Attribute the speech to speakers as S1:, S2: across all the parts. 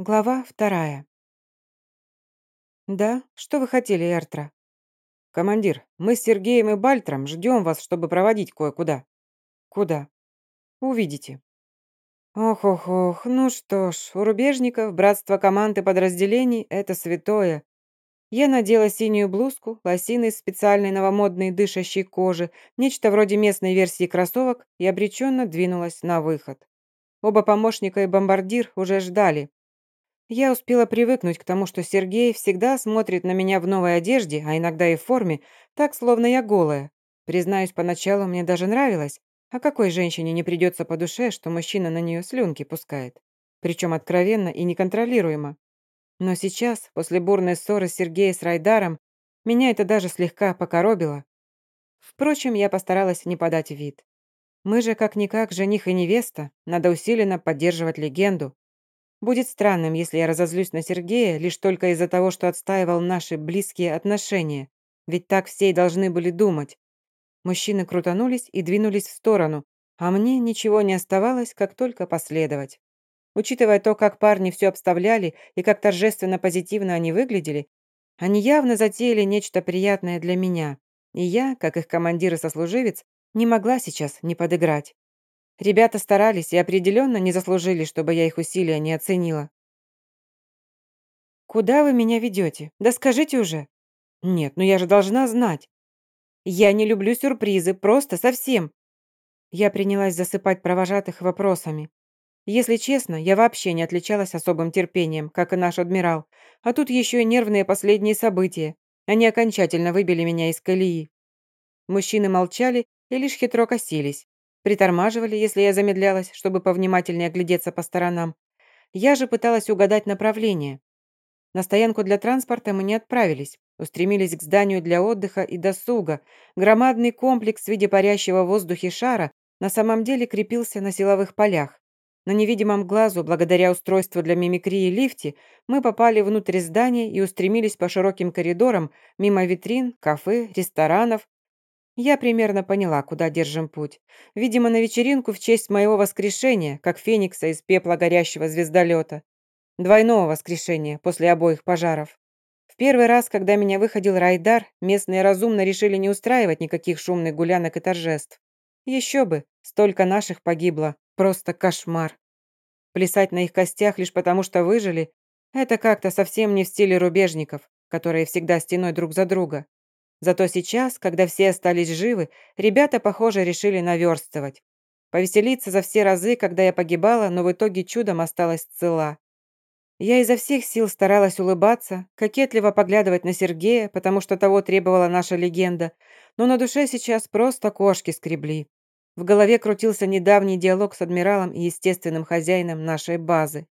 S1: Глава вторая. «Да, что вы хотели, Эртра?»
S2: «Командир, мы с Сергеем и Бальтром ждем вас, чтобы проводить кое-куда».
S1: «Куда?»
S2: «Увидите».
S1: «Ох-ох-ох, ну что ж, у рубежников братство команд и подразделений – это святое. Я надела синюю блузку, лосины из специальной новомодной дышащей кожи, нечто вроде местной версии кроссовок и обреченно двинулась на выход. Оба помощника и бомбардир уже ждали, я успела привыкнуть к тому, что Сергей всегда смотрит на меня в новой одежде, а иногда и в форме, так, словно я голая. Признаюсь, поначалу мне даже нравилось. А какой женщине не придется по душе, что мужчина на нее слюнки пускает? Причем откровенно и неконтролируемо. Но сейчас, после бурной ссоры Сергея с Райдаром, меня это даже слегка покоробило. Впрочем, я постаралась не подать вид. Мы же, как-никак, жених и невеста, надо усиленно поддерживать легенду. Будет странным, если я разозлюсь на Сергея лишь только из-за того, что отстаивал наши близкие отношения. Ведь так все и должны были думать. Мужчины крутанулись и двинулись в сторону, а мне ничего не оставалось, как только последовать. Учитывая то, как парни все обставляли и как торжественно позитивно они выглядели, они явно затеяли нечто приятное для меня, и я, как их командир и сослуживец, не могла сейчас не подыграть. Ребята старались и определенно не заслужили, чтобы я их усилия не оценила. «Куда вы меня ведете? Да скажите уже!» «Нет, ну я же должна знать!» «Я не люблю сюрпризы, просто совсем!» Я принялась засыпать провожатых вопросами. Если честно, я вообще не отличалась особым терпением, как и наш адмирал. А тут еще и нервные последние события. Они окончательно выбили меня из колеи. Мужчины молчали и лишь хитро косились. Притормаживали, если я замедлялась, чтобы повнимательнее оглядеться по сторонам. Я же пыталась угадать направление. На стоянку для транспорта мы не отправились. Устремились к зданию для отдыха и досуга. Громадный комплекс в виде парящего в воздухе шара на самом деле крепился на силовых полях. На невидимом глазу, благодаря устройству для мимикрии лифте, мы попали внутрь здания и устремились по широким коридорам, мимо витрин, кафе, ресторанов, я примерно поняла, куда держим путь. Видимо, на вечеринку в честь моего воскрешения, как феникса из пепла горящего звездолета. Двойного воскрешения после обоих пожаров. В первый раз, когда меня выходил Райдар, местные разумно решили не устраивать никаких шумных гулянок и торжеств. Еще бы, столько наших погибло. Просто кошмар. Плясать на их костях лишь потому, что выжили, это как-то совсем не в стиле рубежников, которые всегда стеной друг за друга. Зато сейчас, когда все остались живы, ребята, похоже, решили наверстывать. Повеселиться за все разы, когда я погибала, но в итоге чудом осталась цела. Я изо всех сил старалась улыбаться, кокетливо поглядывать на Сергея, потому что того требовала наша легенда, но на душе сейчас просто кошки скребли. В голове крутился недавний диалог с адмиралом и естественным хозяином нашей базы.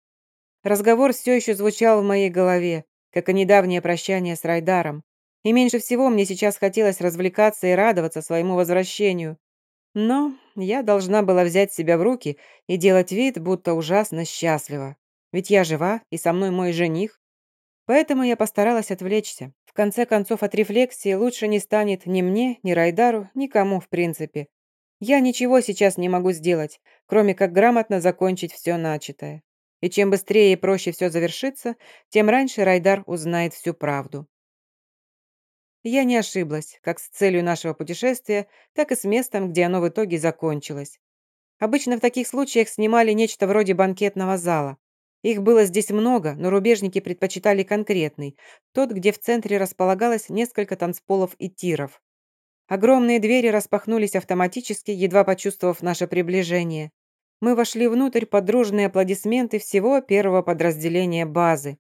S1: Разговор все еще звучал в моей голове, как и недавнее прощание с Райдаром. И меньше всего мне сейчас хотелось развлекаться и радоваться своему возвращению. Но я должна была взять себя в руки и делать вид, будто ужасно счастлива. Ведь я жива, и со мной мой жених. Поэтому я постаралась отвлечься. В конце концов, от рефлексии лучше не станет ни мне, ни Райдару, никому в принципе. Я ничего сейчас не могу сделать, кроме как грамотно закончить все начатое. И чем быстрее и проще все завершится, тем раньше Райдар узнает всю правду. Я не ошиблась, как с целью нашего путешествия, так и с местом, где оно в итоге закончилось. Обычно в таких случаях снимали нечто вроде банкетного зала. Их было здесь много, но рубежники предпочитали конкретный, тот, где в центре располагалось несколько танцполов и тиров. Огромные двери распахнулись автоматически, едва почувствовав наше приближение. Мы вошли внутрь под дружные аплодисменты всего первого подразделения базы.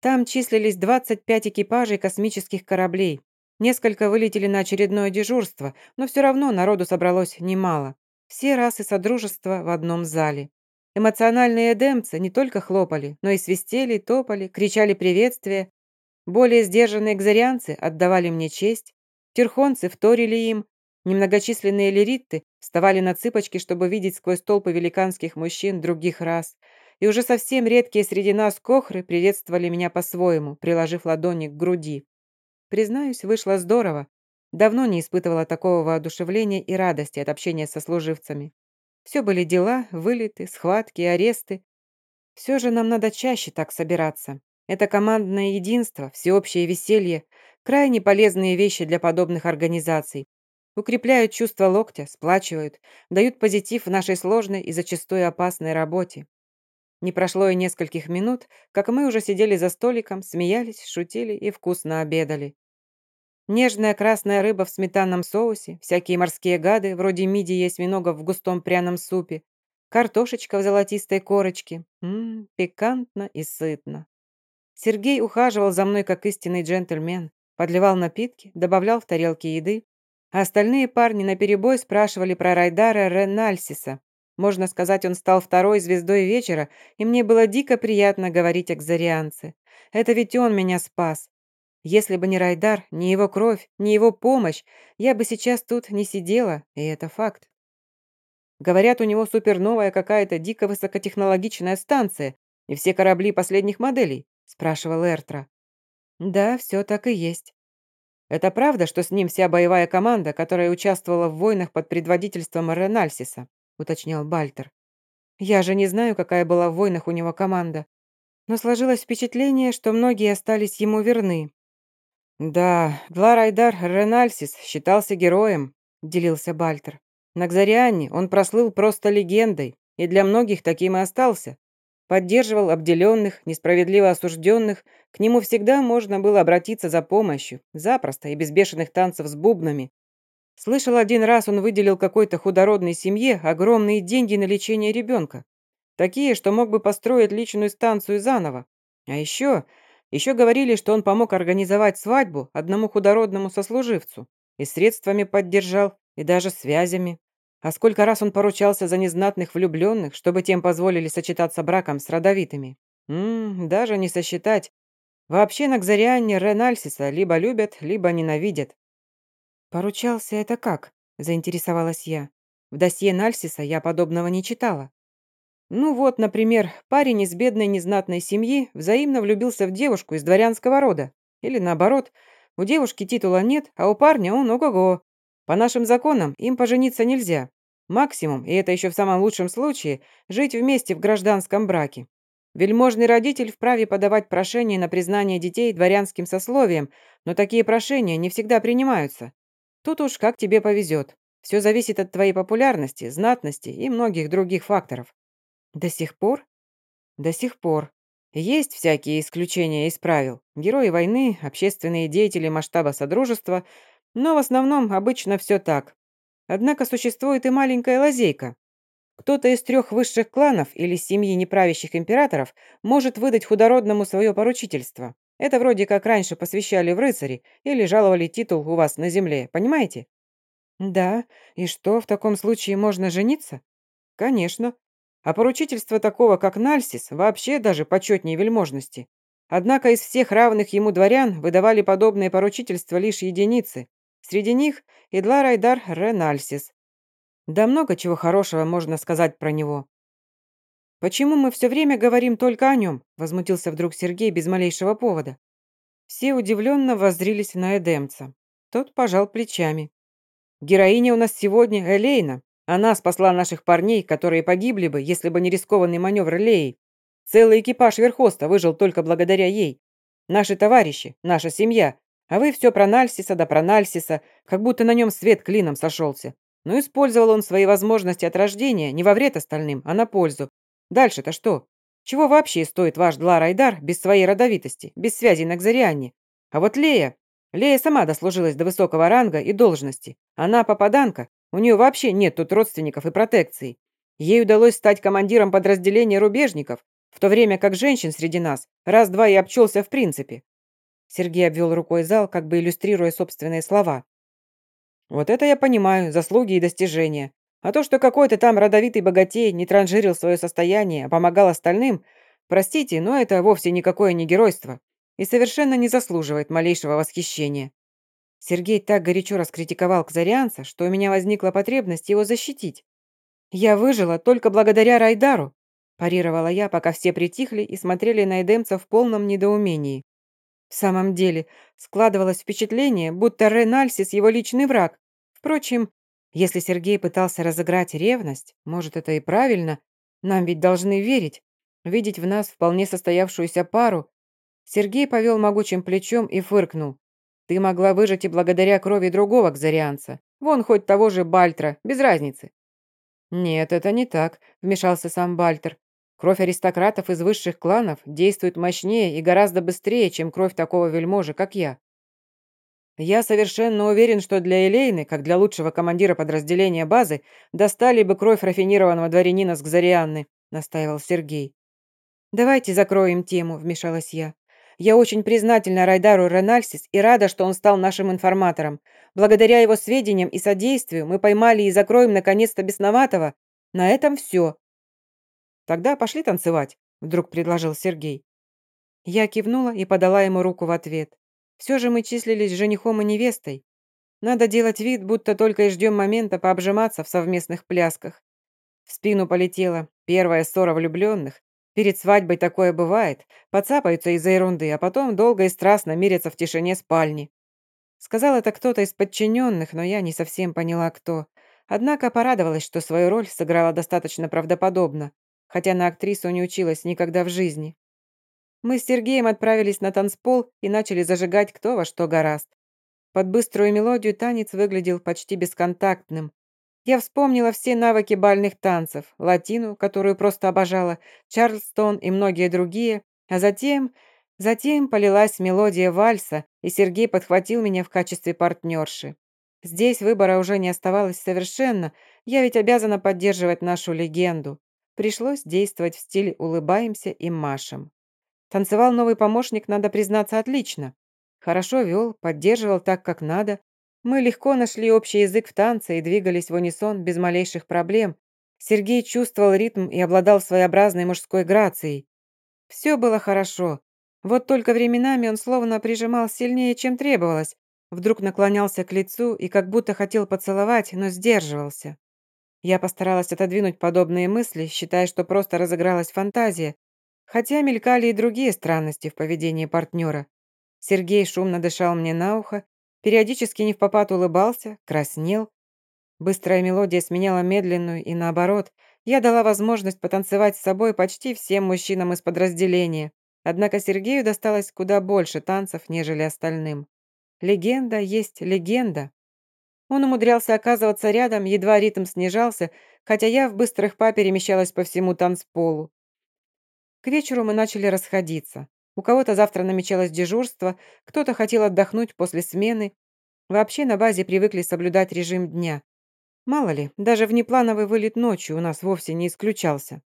S1: Там числились 25 экипажей космических кораблей, Несколько вылетели на очередное дежурство, но все равно народу собралось немало. Все расы Содружества в одном зале. Эмоциональные эдемцы не только хлопали, но и свистели, топали, кричали приветствия. Более сдержанные экзарианцы отдавали мне честь. Терхонцы вторили им. Немногочисленные лиритты вставали на цыпочки, чтобы видеть сквозь толпы великанских мужчин других рас. И уже совсем редкие среди нас кохры приветствовали меня по-своему, приложив ладони к груди. Признаюсь, вышло здорово. Давно не испытывала такого воодушевления и радости от общения со служивцами. Все были дела, вылеты, схватки, аресты. Все же нам надо чаще так собираться. Это командное единство, всеобщее веселье, крайне полезные вещи для подобных организаций. Укрепляют чувство локтя, сплачивают, дают позитив в нашей сложной и зачастую опасной работе. Не прошло и нескольких минут, как мы уже сидели за столиком, смеялись, шутили и вкусно обедали. Нежная красная рыба в сметанном соусе, всякие морские гады, вроде мидии и осьминога в густом пряном супе, картошечка в золотистой корочке. Ммм, пикантно и сытно. Сергей ухаживал за мной как истинный джентльмен, подливал напитки, добавлял в тарелки еды, а остальные парни наперебой спрашивали про Райдара Ренальсиса. Можно сказать, он стал второй звездой вечера, и мне было дико приятно говорить о Кзарианце. Это ведь он меня спас. Если бы не Райдар, ни его кровь, ни его помощь, я бы сейчас тут не сидела, и это факт. Говорят, у него суперновая какая-то дико высокотехнологичная станция, и все корабли последних моделей, спрашивал Эртра. Да, все так и есть. Это правда, что с ним вся боевая команда, которая участвовала в войнах под предводительством Ренальсиса, уточнял Бальтер. Я же не знаю, какая была в войнах у него команда, но сложилось впечатление, что многие остались ему верны, «Да, Гларайдар Ренальсис считался героем», — делился Бальтер. «На Кзарианне он прослыл просто легендой, и для многих таким и остался. Поддерживал обделенных, несправедливо осужденных, к нему всегда можно было обратиться за помощью, запросто и без бешеных танцев с бубнами. Слышал, один раз он выделил какой-то худородной семье огромные деньги на лечение ребенка. Такие, что мог бы построить личную станцию заново. А еще еще говорили, что он помог организовать свадьбу одному худородному сослуживцу. И средствами поддержал, и даже связями. А сколько раз он поручался за незнатных влюбленных, чтобы тем позволили сочетаться браком с родовитыми. Ммм, даже не сосчитать. Вообще на Кзариане Ренальсиса либо любят, либо ненавидят. «Поручался это как?» – заинтересовалась я. В досье Нальсиса я подобного не читала. Ну вот, например, парень из бедной незнатной семьи взаимно влюбился в девушку из дворянского рода. Или наоборот, у девушки титула нет, а у парня он ого-го. По нашим законам им пожениться нельзя. Максимум, и это еще в самом лучшем случае, жить вместе в гражданском браке. Вельможный родитель вправе подавать прошение на признание детей дворянским сословием, но такие прошения не всегда принимаются. Тут уж как тебе повезет. Все зависит от твоей популярности, знатности и многих других факторов. До сих пор? До сих пор. Есть всякие исключения из правил. Герои войны, общественные деятели масштаба Содружества, но в основном обычно все так. Однако существует и маленькая лазейка. Кто-то из трех высших кланов или семьи неправящих императоров может выдать худородному свое поручительство. Это вроде как раньше посвящали в рыцари или жаловали титул у вас на земле, понимаете? Да, и что, в таком случае можно жениться? Конечно, а поручительство такого, как Нальсис, вообще даже почетнее вельможности. Однако из всех равных ему дворян выдавали подобные поручительства лишь единицы. Среди них Идла Райдар Ренальсис. Да много чего хорошего можно сказать про него. «Почему мы все время говорим только о нем?» возмутился вдруг Сергей без малейшего повода. Все удивленно воззрились на Эдемца. Тот пожал плечами. «Героиня у нас сегодня Элейна, она спасла наших парней, которые погибли бы, если бы не рискованный маневр Леи. Целый экипаж Верхоста выжил только благодаря ей. Наши товарищи, наша семья. А вы все про Нальсиса да про Нальсиса, как будто на нем свет клином сошелся. Но использовал он свои возможности от рождения не во вред остальным, а на пользу. Дальше-то что? Чего вообще стоит ваш Длар Айдар без своей родовитости, без связи на Кзарианне? А вот Лея... Лея сама дослужилась до высокого ранга и должности. Она попаданка, у нее вообще нет тут родственников и протекций. Ей удалось стать командиром подразделения рубежников, в то время как женщин среди нас раз-два и обчелся в принципе. Сергей обвел рукой зал, как бы иллюстрируя собственные слова. Вот это я понимаю, заслуги и достижения. А то, что какой-то там родовитый богатей не транжирил свое состояние, а помогал остальным, простите, но это вовсе никакое не геройство и совершенно не заслуживает малейшего восхищения. Сергей так горячо раскритиковал Кзарианца, что у меня возникла потребность его защитить. «Я выжила только благодаря Райдару», парировала я, пока все притихли и смотрели на Эдемца в полном недоумении. В самом деле, складывалось впечатление, будто Ренальсис его личный враг. Впрочем, если Сергей пытался разыграть ревность, может, это и правильно, нам ведь должны верить. видеть в нас вполне состоявшуюся пару, Сергей повел могучим плечом и фыркнул. «Ты могла выжить и благодаря крови другого кзарианца. Вон хоть того же Бальтра, без разницы». «Нет, это не так», — вмешался сам Бальтер. «Кровь аристократов из высших кланов действует мощнее и гораздо быстрее, чем кровь такого вельможи, как я. Я совершенно уверен, что для Элейны, как для лучшего командира подразделения базы, достали бы кровь рафинированного дворянина с Кзарианны», — настаивал Сергей. «Давайте закроем тему», — вмешалась я. «Я очень признательна Райдару Ренальсис и рада, что он стал нашим информатором. Благодаря его сведениям и содействию мы поймали и закроем наконец-то бесноватого. На этом все». «Тогда пошли танцевать», — вдруг предложил Сергей. Я кивнула и подала ему руку в ответ. Все же мы числились женихом и невестой. Надо делать вид, будто только и ждем момента пообжиматься в совместных плясках. В спину полетела первая ссора влюбленных. Перед свадьбой такое бывает. Подцапаются из-за ерунды, а потом долго и страстно мирятся в тишине спальни. Сказал это кто-то из подчиненных, но я не совсем поняла, кто. Однако порадовалась, что свою роль сыграла достаточно правдоподобно, хотя на актрису не училась никогда в жизни. Мы с Сергеем отправились на танцпол и начали зажигать кто во что гораст. Под быструю мелодию танец выглядел почти бесконтактным. Я вспомнила все навыки бальных танцев, латину, которую просто обожала, Чарльстон и многие другие, а затем... Затем полилась мелодия вальса, и Сергей подхватил меня в качестве партнерши. Здесь выбора уже не оставалось совершенно, я ведь обязана поддерживать нашу легенду. Пришлось действовать в стиле «улыбаемся и машем». Танцевал новый помощник, надо признаться, отлично. Хорошо вел, поддерживал так, как надо. Мы легко нашли общий язык в танце и двигались в унисон без малейших проблем. Сергей чувствовал ритм и обладал своеобразной мужской грацией. Все было хорошо. Вот только временами он словно прижимал сильнее, чем требовалось. Вдруг наклонялся к лицу и как будто хотел поцеловать, но сдерживался. Я постаралась отодвинуть подобные мысли, считая, что просто разыгралась фантазия, Хотя мелькали и другие странности в поведении партнера. Сергей шумно дышал мне на ухо, периодически не в попад улыбался, краснел. Быстрая мелодия сменяла медленную, и наоборот, я дала возможность потанцевать с собой почти всем мужчинам из подразделения. Однако Сергею досталось куда больше танцев, нежели остальным. Легенда есть легенда. Он умудрялся оказываться рядом, едва ритм снижался, хотя я в быстрых па перемещалась по всему танцполу. К вечеру мы начали расходиться. У кого-то завтра намечалось дежурство, кто-то хотел отдохнуть после смены. Вообще на базе привыкли соблюдать режим дня. Мало ли, даже внеплановый вылет ночью у нас вовсе не исключался.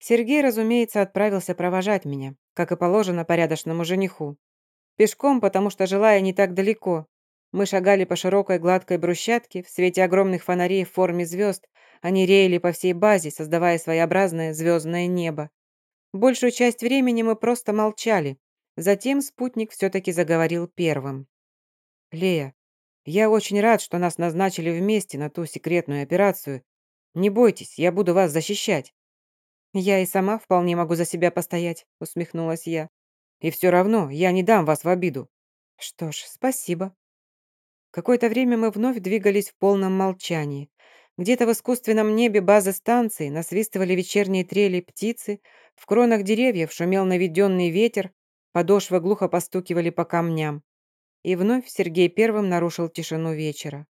S1: Сергей, разумеется, отправился провожать меня, как и положено порядочному жениху. Пешком, потому что, желая не так далеко, мы шагали по широкой гладкой брусчатке в свете огромных фонарей в форме звезд. Они реяли по всей базе, создавая своеобразное звездное небо. Большую часть времени мы просто молчали. Затем спутник все-таки заговорил первым. «Лея, я очень рад, что нас назначили вместе на ту секретную операцию. Не бойтесь, я буду вас защищать». «Я и сама вполне могу за себя постоять», — усмехнулась я. «И все равно я не дам вас в обиду». «Что ж, спасибо». Какое-то время мы вновь двигались в полном молчании. Где-то в искусственном небе базы станции насвистывали вечерние трели птицы, в кронах деревьев шумел наведенный ветер, подошвы глухо постукивали по камням. И вновь Сергей первым нарушил тишину вечера.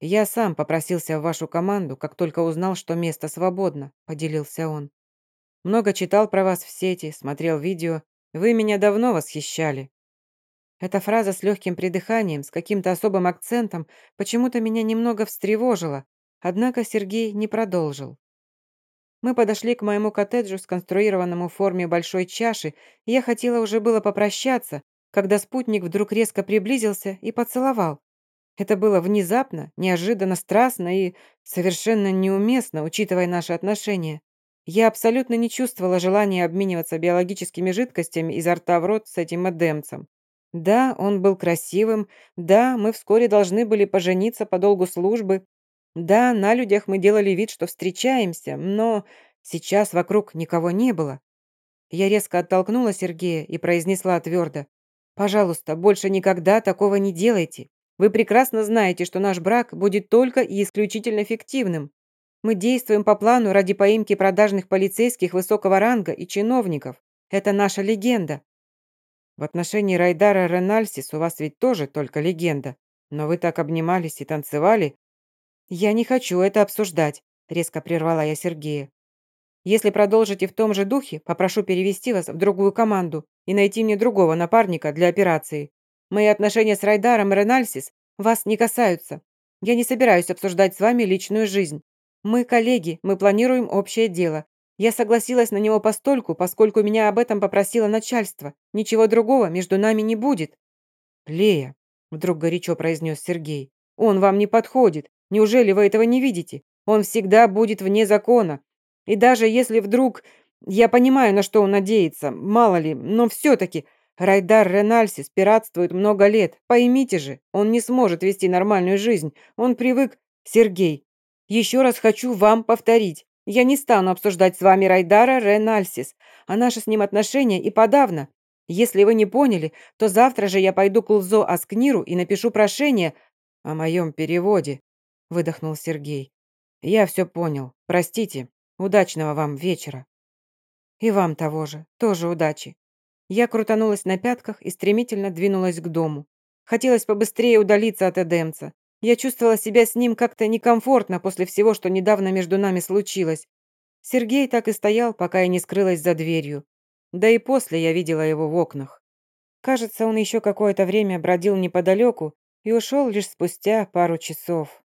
S1: «Я сам попросился в вашу команду, как только узнал, что место свободно», — поделился он. «Много читал про вас в сети, смотрел видео. Вы меня давно восхищали». Эта фраза с легким придыханием, с каким-то особым акцентом, почему-то меня немного встревожила, однако Сергей не продолжил. Мы подошли к моему коттеджу, сконструированному в форме большой чаши, и я хотела уже было попрощаться, когда спутник вдруг резко приблизился и поцеловал. Это было внезапно, неожиданно страстно и совершенно неуместно, учитывая наши отношения. Я абсолютно не чувствовала желания обмениваться биологическими жидкостями изо рта в рот с этим эдемцем. Да, он был красивым, да, мы вскоре должны были пожениться по долгу службы, да, на людях мы делали вид, что встречаемся, но сейчас вокруг никого не было. Я резко оттолкнула Сергея и произнесла твердо. «Пожалуйста, больше никогда такого не делайте. Вы прекрасно знаете, что наш брак будет только и исключительно фиктивным. Мы действуем по плану ради поимки продажных полицейских высокого ранга и чиновников. Это наша легенда.
S2: В отношении Райдара Ренальсис у вас ведь тоже только легенда. Но вы так обнимались и танцевали.
S1: Я не хочу это обсуждать, резко прервала я Сергея. Если продолжите в том же духе, попрошу перевести вас в другую команду и найти мне другого напарника для операции. Мои отношения с Райдаром Ренальсис вас не касаются. Я не собираюсь обсуждать с вами личную жизнь. Мы коллеги, мы планируем общее дело. Я согласилась на него постольку, поскольку меня об этом попросило начальство. Ничего другого между нами не будет».
S2: «Лея», — вдруг горячо произнес Сергей, «он вам не подходит. Неужели вы этого не видите? Он всегда будет вне закона. И даже если вдруг... Я понимаю, на что он надеется, мало ли, но все-таки... Райдар Ренальсис пиратствует много лет. Поймите же, он не сможет вести нормальную жизнь. Он привык... Сергей, еще раз хочу вам повторить. Я не стану обсуждать с вами Райдара Ренальсис, а наши с ним отношения и подавно. Если вы не поняли, то завтра же я пойду к Лзо Аскниру и напишу прошение о моем переводе», — выдохнул Сергей. «Я все понял. Простите. Удачного вам вечера».
S1: «И вам того же. Тоже удачи». Я крутанулась на пятках и стремительно двинулась к дому. Хотелось побыстрее удалиться от Эдемца. Я чувствовала себя с ним как-то некомфортно после всего, что недавно между нами случилось. Сергей так и стоял, пока я не скрылась за дверью. Да и после я видела его в окнах. Кажется, он еще какое-то время бродил неподалеку и ушел лишь спустя пару часов.